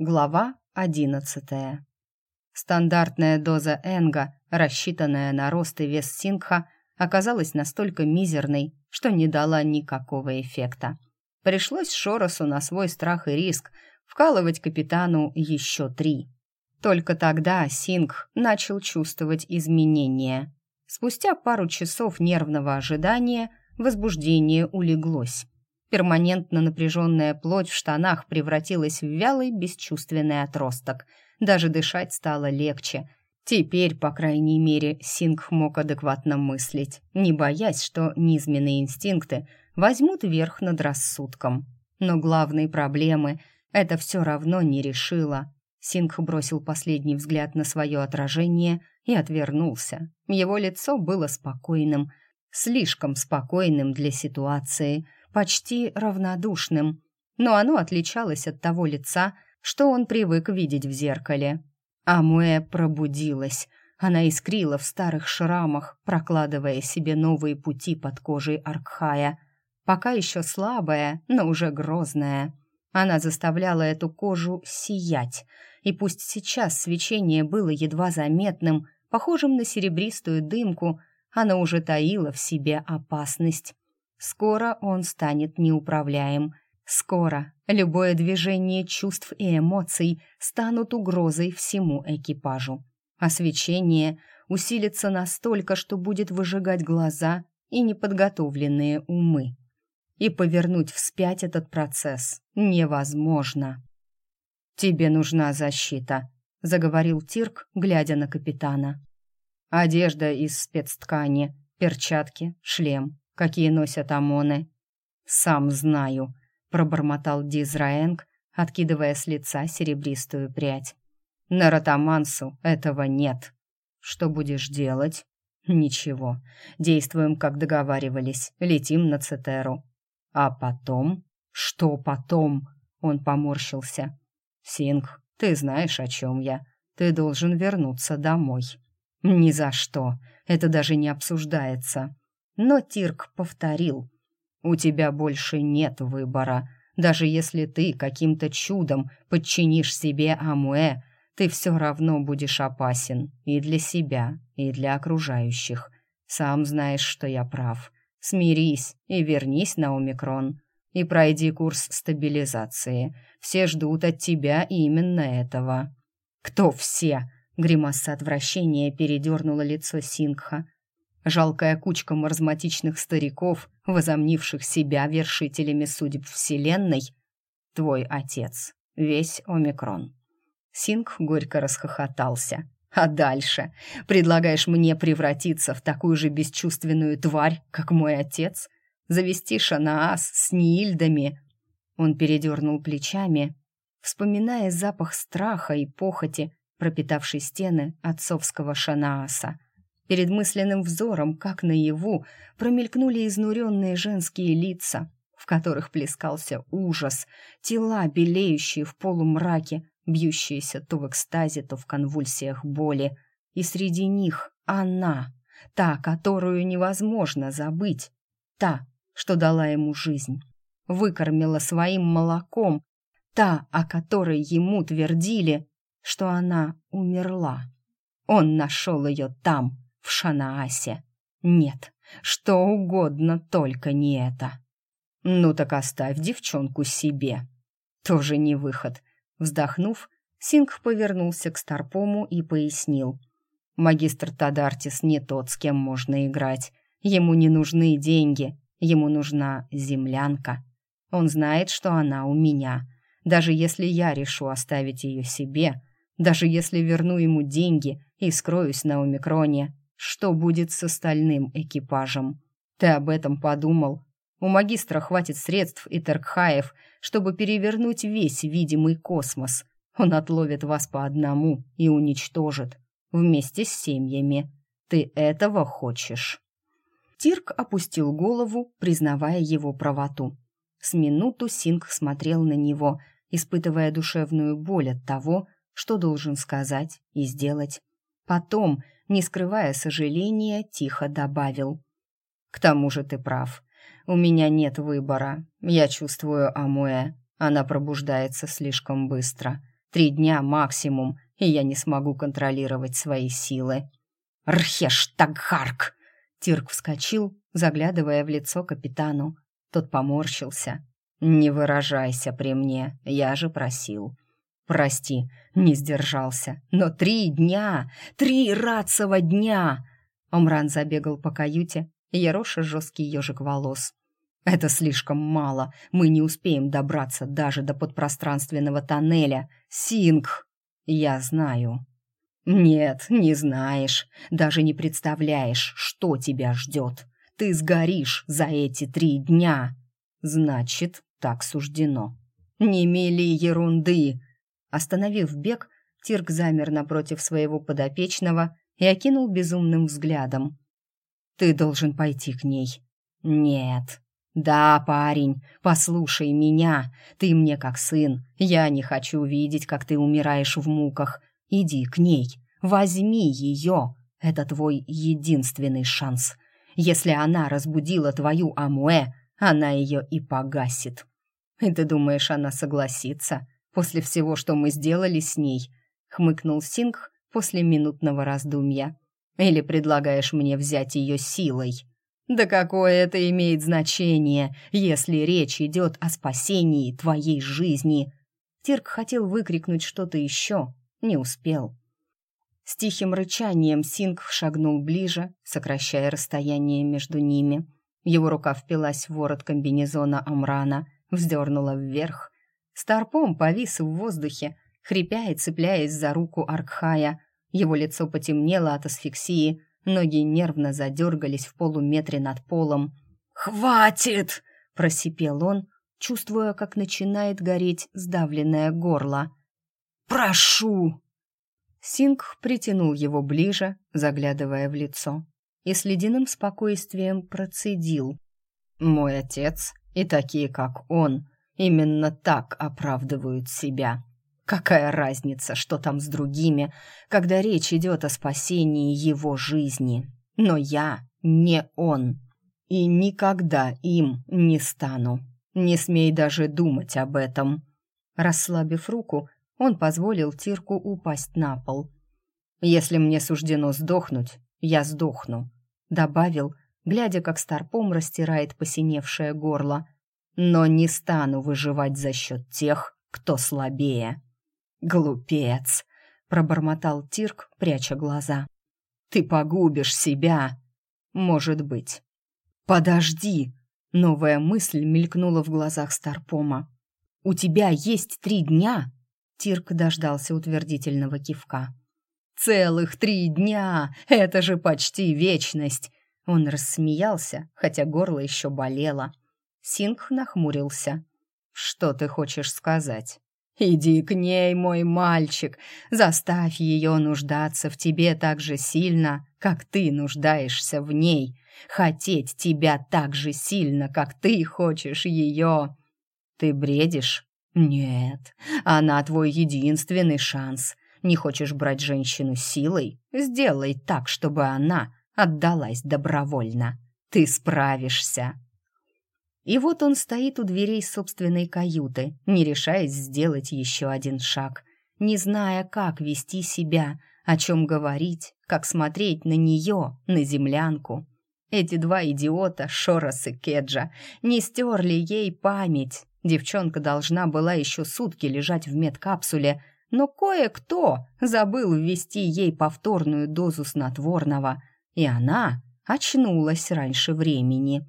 Глава одиннадцатая. Стандартная доза энга, рассчитанная на рост и вес сингха, оказалась настолько мизерной, что не дала никакого эффекта. Пришлось Шоросу на свой страх и риск вкалывать капитану еще три. Только тогда Сингх начал чувствовать изменения. Спустя пару часов нервного ожидания возбуждение улеглось. Перманентно напряженная плоть в штанах превратилась в вялый бесчувственный отросток. Даже дышать стало легче. Теперь, по крайней мере, Сингх мог адекватно мыслить, не боясь, что низменные инстинкты возьмут верх над рассудком. Но главной проблемы это все равно не решило. Сингх бросил последний взгляд на свое отражение и отвернулся. Его лицо было спокойным, слишком спокойным для ситуации – почти равнодушным, но оно отличалось от того лица, что он привык видеть в зеркале. Амуэ пробудилась. Она искрила в старых шрамах, прокладывая себе новые пути под кожей Аркхая. Пока еще слабая, но уже грозная. Она заставляла эту кожу сиять, и пусть сейчас свечение было едва заметным, похожим на серебристую дымку, оно уже таило в себе опасность. Скоро он станет неуправляем. Скоро любое движение чувств и эмоций станут угрозой всему экипажу. Освещение усилится настолько, что будет выжигать глаза и неподготовленные умы. И повернуть вспять этот процесс невозможно. «Тебе нужна защита», — заговорил Тирк, глядя на капитана. «Одежда из спецткани, перчатки, шлем, какие носят ОМОНы. «Сам знаю», — пробормотал Дизраэнг, откидывая с лица серебристую прядь. «На Ротамансу этого нет. Что будешь делать?» «Ничего. Действуем, как договаривались. Летим на Цетеру. А потом?» «Что потом?» Он поморщился. «Синг, ты знаешь, о чем я. Ты должен вернуться домой». «Ни за что. Это даже не обсуждается. Но Тирк повторил. «У тебя больше нет выбора. Даже если ты каким-то чудом подчинишь себе Амуэ, ты все равно будешь опасен и для себя, и для окружающих. Сам знаешь, что я прав. Смирись и вернись на Омикрон. И пройди курс стабилизации. Все ждут от тебя именно этого». «Кто все?» Гримаса отвращения передернула лицо Сингха. Жалкая кучка маразматичных стариков, возомнивших себя вершителями судеб Вселенной. Твой отец. Весь омикрон. Синг горько расхохотался. А дальше? Предлагаешь мне превратиться в такую же бесчувственную тварь, как мой отец? Завести Шанаас с Нильдами? Он передернул плечами, вспоминая запах страха и похоти, пропитавший стены отцовского Шанааса. Перед мысленным взором, как наяву, промелькнули изнуренные женские лица, в которых плескался ужас, тела, белеющие в полумраке, бьющиеся то в экстазе, то в конвульсиях боли. И среди них она, та, которую невозможно забыть, та, что дала ему жизнь, выкормила своим молоком, та, о которой ему твердили, что она умерла. Он нашел ее там, в Шанаасе. Нет, что угодно, только не это. Ну так оставь девчонку себе. Тоже не выход. Вздохнув, Синг повернулся к Старпому и пояснил. Магистр Тадартис не тот, с кем можно играть. Ему не нужны деньги, ему нужна землянка. Он знает, что она у меня. Даже если я решу оставить ее себе, даже если верну ему деньги и скроюсь на Омикроне, что будет с остальным экипажем? Ты об этом подумал? У магистра хватит средств и Теркхаев, чтобы перевернуть весь видимый космос. Он отловит вас по одному и уничтожит. Вместе с семьями. Ты этого хочешь?» Тирк опустил голову, признавая его правоту. С минуту Синг смотрел на него, испытывая душевную боль от того, что должен сказать и сделать. Потом не скрывая сожаления, тихо добавил. «К тому же ты прав. У меня нет выбора. Я чувствую Амуэ. Она пробуждается слишком быстро. Три дня максимум, и я не смогу контролировать свои силы. «Рхеш Тагхарк!» Тирк вскочил, заглядывая в лицо капитану. Тот поморщился. «Не выражайся при мне, я же просил». «Прости, не сдержался, но три дня! Три радцева дня!» Омран забегал по каюте, ероша жесткий ежик волос. «Это слишком мало, мы не успеем добраться даже до подпространственного тоннеля. Синг!» «Я знаю». «Нет, не знаешь, даже не представляешь, что тебя ждет. Ты сгоришь за эти три дня. Значит, так суждено. Не мели ерунды!» Остановив бег, Тирк замер напротив своего подопечного и окинул безумным взглядом. «Ты должен пойти к ней». «Нет». «Да, парень, послушай меня. Ты мне как сын. Я не хочу видеть, как ты умираешь в муках. Иди к ней. Возьми ее. Это твой единственный шанс. Если она разбудила твою Амуэ, она ее и погасит. И ты думаешь, она согласится после всего, что мы сделали с ней?» — хмыкнул Сингх после минутного раздумья. «Или предлагаешь мне взять ее силой?» «Да какое это имеет значение, если речь идет о спасении твоей жизни?» Тирк хотел выкрикнуть что-то еще, не успел. С тихим рычанием Сингх шагнул ближе, сокращая расстояние между ними. Его рука впилась в ворот комбинезона Амрана, вздернула вверх. Старпом повис в воздухе, хрипя и цепляясь за руку Аркхая. Его лицо потемнело от асфиксии, ноги нервно задергались в полуметре над полом. «Хватит!» — просипел он, чувствуя, как начинает гореть сдавленное горло. «Прошу!» Синг притянул его ближе, заглядывая в лицо, и с ледяным спокойствием процедил. «Мой отец и такие, как он, именно так оправдывают себя. Какая разница, что там с другими, когда речь идет о спасении его жизни? Но я не он, и никогда им не стану. Не смей даже думать об этом». Расслабив руку, он позволил Тирку упасть на пол. «Если мне суждено сдохнуть, я сдохну», — добавил, глядя, как Старпом растирает посиневшее горло. «Но не стану выживать за счет тех, кто слабее». «Глупец!» — пробормотал Тирк, пряча глаза. «Ты погубишь себя!» «Может быть». «Подожди!» — новая мысль мелькнула в глазах Старпома. «У тебя есть три дня Тирк дождался утвердительного кивка. «Целых три дня! Это же почти вечность!» Он рассмеялся, хотя горло еще болело. Сингх нахмурился. «Что ты хочешь сказать?» «Иди к ней, мой мальчик, заставь ее нуждаться в тебе так же сильно, как ты нуждаешься в ней, хотеть тебя так же сильно, как ты хочешь ее». «Ты бредишь?» «Нет, она твой единственный шанс. Не хочешь брать женщину силой? Сделай так, чтобы она отдалась добровольно. Ты справишься». И вот он стоит у дверей собственной каюты, не решаясь сделать еще один шаг, не зная, как вести себя, о чем говорить, как смотреть на нее, на землянку. Эти два идиота, Шорос и Кеджа, не стерли ей память, Девчонка должна была еще сутки лежать в медкапсуле, но кое-кто забыл ввести ей повторную дозу снотворного, и она очнулась раньше времени.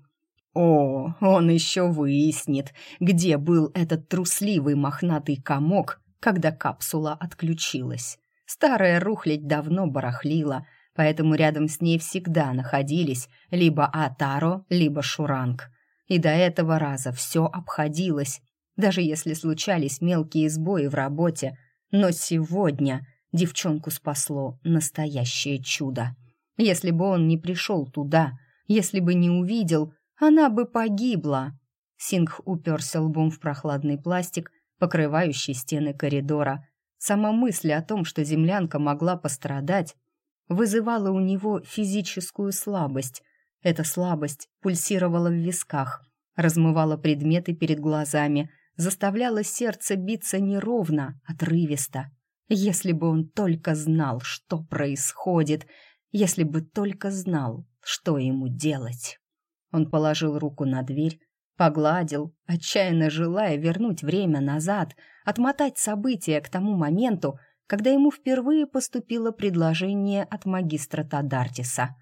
О, он еще выяснит, где был этот трусливый мохнатый комок, когда капсула отключилась. Старая рухлядь давно барахлила, поэтому рядом с ней всегда находились либо Атаро, либо Шуранг — и до этого раза все обходилось, даже если случались мелкие сбои в работе. Но сегодня девчонку спасло настоящее чудо. Если бы он не пришел туда, если бы не увидел, она бы погибла. Сингх уперся лбом в прохладный пластик, покрывающий стены коридора. Сама мысль о том, что землянка могла пострадать, вызывала у него физическую слабость, эта слабость пульсировала в висках, размывала предметы перед глазами, заставляла сердце биться неровно, отрывисто. Если бы он только знал, что происходит, если бы только знал, что ему делать. Он положил руку на дверь, погладил, отчаянно желая вернуть время назад, отмотать события к тому моменту, когда ему впервые поступило предложение от магистра Тадартиса.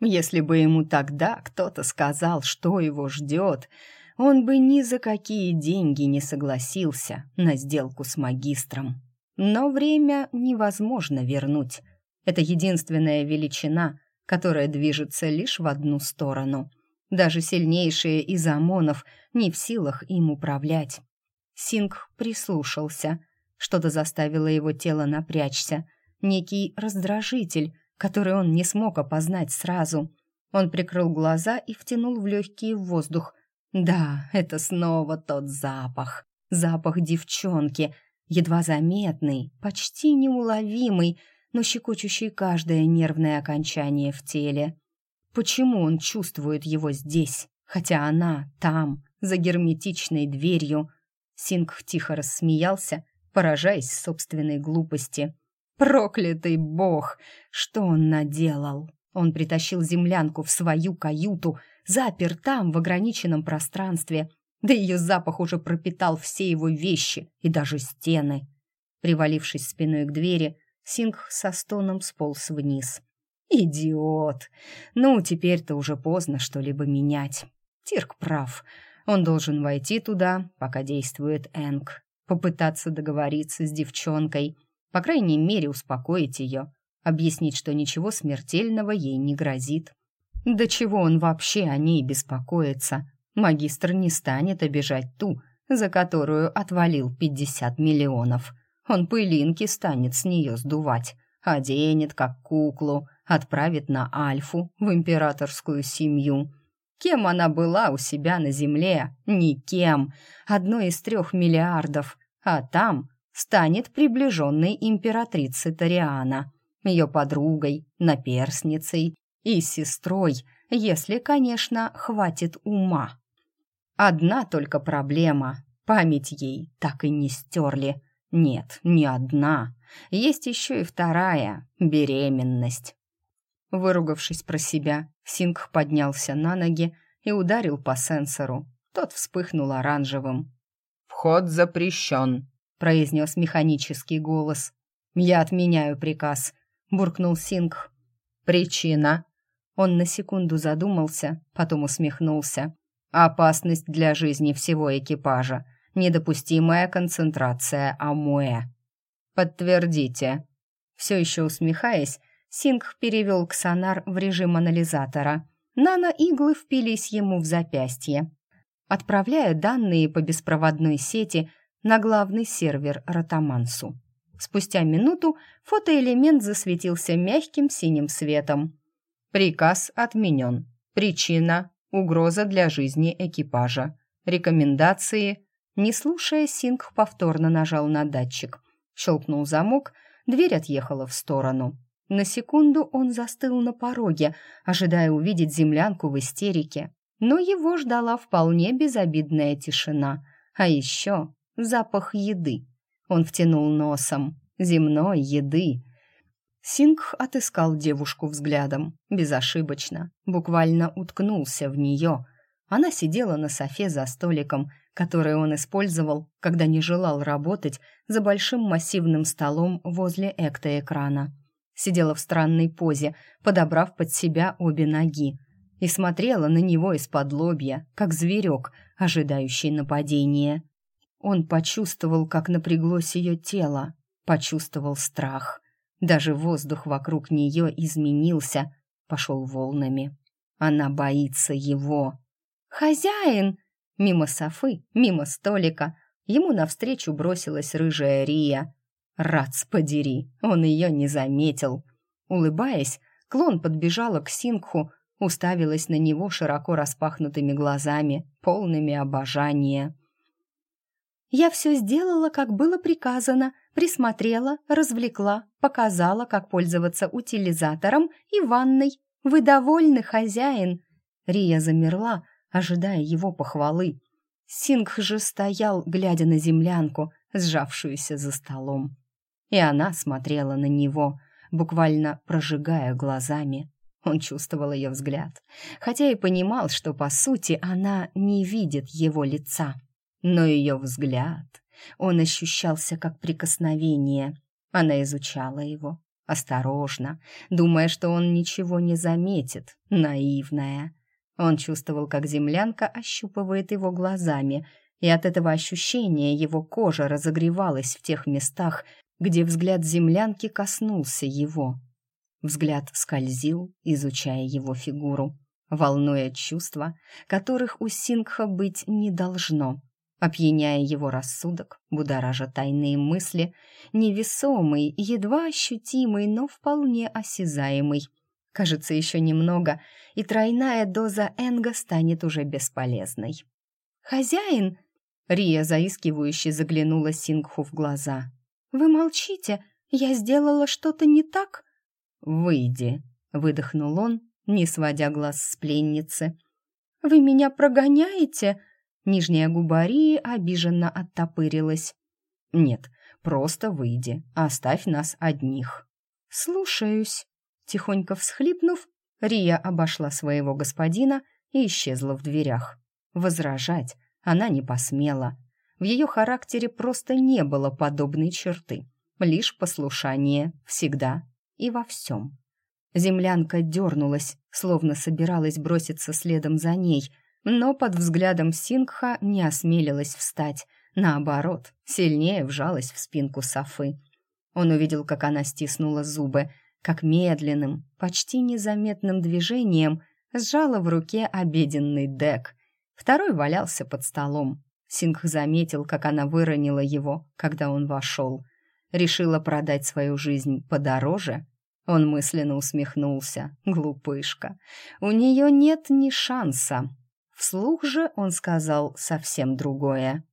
Если бы ему тогда кто-то сказал, что его ждет, он бы ни за какие деньги не согласился на сделку с магистром. Но время невозможно вернуть. Это единственная величина, которая движется лишь в одну сторону. Даже сильнейшие из ОМОНов не в силах им управлять. Синг прислушался. Что-то заставило его тело напрячься. Некий раздражитель, который он не смог опознать сразу. Он прикрыл глаза и втянул в легкий воздух. Да, это снова тот запах. Запах девчонки, едва заметный, почти неуловимый, но щекочущий каждое нервное окончание в теле. Почему он чувствует его здесь, хотя она там, за герметичной дверью? Синг тихо рассмеялся, поражаясь собственной глупости. Проклятый бог! Что он наделал? Он притащил землянку в свою каюту, запер там, в ограниченном пространстве, да ее запах уже пропитал все его вещи и даже стены. Привалившись спиной к двери, Сингх со стоном сполз вниз. «Идиот! Ну, теперь-то уже поздно что-либо менять. Тирк прав. Он должен войти туда, пока действует Энг, попытаться договориться с девчонкой, по крайней мере, успокоить ее, объяснить, что ничего смертельного ей не грозит. До чего он вообще о ней беспокоится? Магистр не станет обижать ту, за которую отвалил пятьдесят миллионов. Он пылинки станет с нее сдувать, оденет как куклу, отправит на Альфу в императорскую семью. Кем она была у себя на земле? Никем. Одной из трех миллиардов. А там станет приближенной императрицы Тариана, ее подругой, наперсницей и сестрой, если, конечно, хватит ума. Одна только проблема. Память ей так и не стерли. Нет, не одна. Есть еще и вторая — беременность. Выругавшись про себя, Сингх поднялся на ноги и ударил по сенсору. Тот вспыхнул оранжевым. «Вход запрещен», — произнес механический голос. «Я отменяю приказ», — буркнул Сингх. «Причина?» Он на секунду задумался, потом усмехнулся. «Опасность для жизни всего экипажа. Недопустимая концентрация амуэ». «Подтвердите». Все еще усмехаясь, Сингх перевел ксонар в режим анализатора. Нано-иглы впились ему в запястье, отправляя данные по беспроводной сети на главный сервер Ротамансу. Спустя минуту фотоэлемент засветился мягким синим светом. Приказ отменен. Причина – угроза для жизни экипажа. Рекомендации. Не слушая, Синг повторно нажал на датчик. Щелкнул замок, дверь отъехала в сторону. На секунду он застыл на пороге, ожидая увидеть землянку в истерике. Но его ждала вполне безобидная тишина. А еще запах еды. Он втянул носом. Земной еды. Сингх отыскал девушку взглядом, безошибочно, буквально уткнулся в нее. Она сидела на софе за столиком, который он использовал, когда не желал работать за большим массивным столом возле экта-экрана. Сидела в странной позе, подобрав под себя обе ноги, и смотрела на него из-под лобья, как зверек, ожидающий нападения. Он почувствовал, как напряглось ее тело, почувствовал страх. Даже воздух вокруг нее изменился, пошел волнами. Она боится его. «Хозяин!» Мимо Софы, мимо столика, ему навстречу бросилась рыжая Рия. Рац подери, он ее не заметил. Улыбаясь, клон подбежала к Сингху, уставилась на него широко распахнутыми глазами, полными обожания. «Я все сделала, как было приказано», Присмотрела, развлекла, показала, как пользоваться утилизатором и ванной. Вы довольны, хозяин?» Рия замерла, ожидая его похвалы. Сингх же стоял, глядя на землянку, сжавшуюся за столом. И она смотрела на него, буквально прожигая глазами. Он чувствовал ее взгляд, хотя и понимал, что, по сути, она не видит его лица. Но ее взгляд, он ощущался как прикосновение. Она изучала его, осторожно, думая, что он ничего не заметит, наивная. Он чувствовал, как землянка ощупывает его глазами, и от этого ощущения его кожа разогревалась в тех местах, где взгляд землянки коснулся его. Взгляд скользил, изучая его фигуру, волнуя чувства, которых у Сингха быть не должно, опьяняя его рассудок, будоража тайные мысли, невесомый, едва ощутимый, но вполне осязаемый. Кажется, еще немного, и тройная доза Энга станет уже бесполезной. «Хозяин!» — Рия заискивающе заглянула Сингху в глаза. «Вы молчите? Я сделала что-то не так?» «Выйди», — выдохнул он, не сводя глаз с пленницы. «Вы меня прогоняете?» Нижняя губа Рии обиженно оттопырилась. «Нет, просто выйди, оставь нас одних». «Слушаюсь». Тихонько всхлипнув, Рия обошла своего господина и исчезла в дверях. Возражать она не посмела. В ее характере просто не было подобной черты. Лишь послушание всегда и во всем. Землянка дернулась, словно собиралась броситься следом за ней, но под взглядом Сингха не осмелилась встать. Наоборот, сильнее вжалась в спинку Софы. Он увидел, как она стиснула зубы, как медленным, почти незаметным движением сжала в руке обеденный дек. Второй валялся под столом. Сингх заметил, как она выронила его, когда он вошел. Решила продать свою жизнь подороже? Он мысленно усмехнулся. Глупышка. У нее нет ни шанса. Вслух же он сказал совсем другое.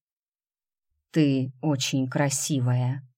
«Ты очень красивая».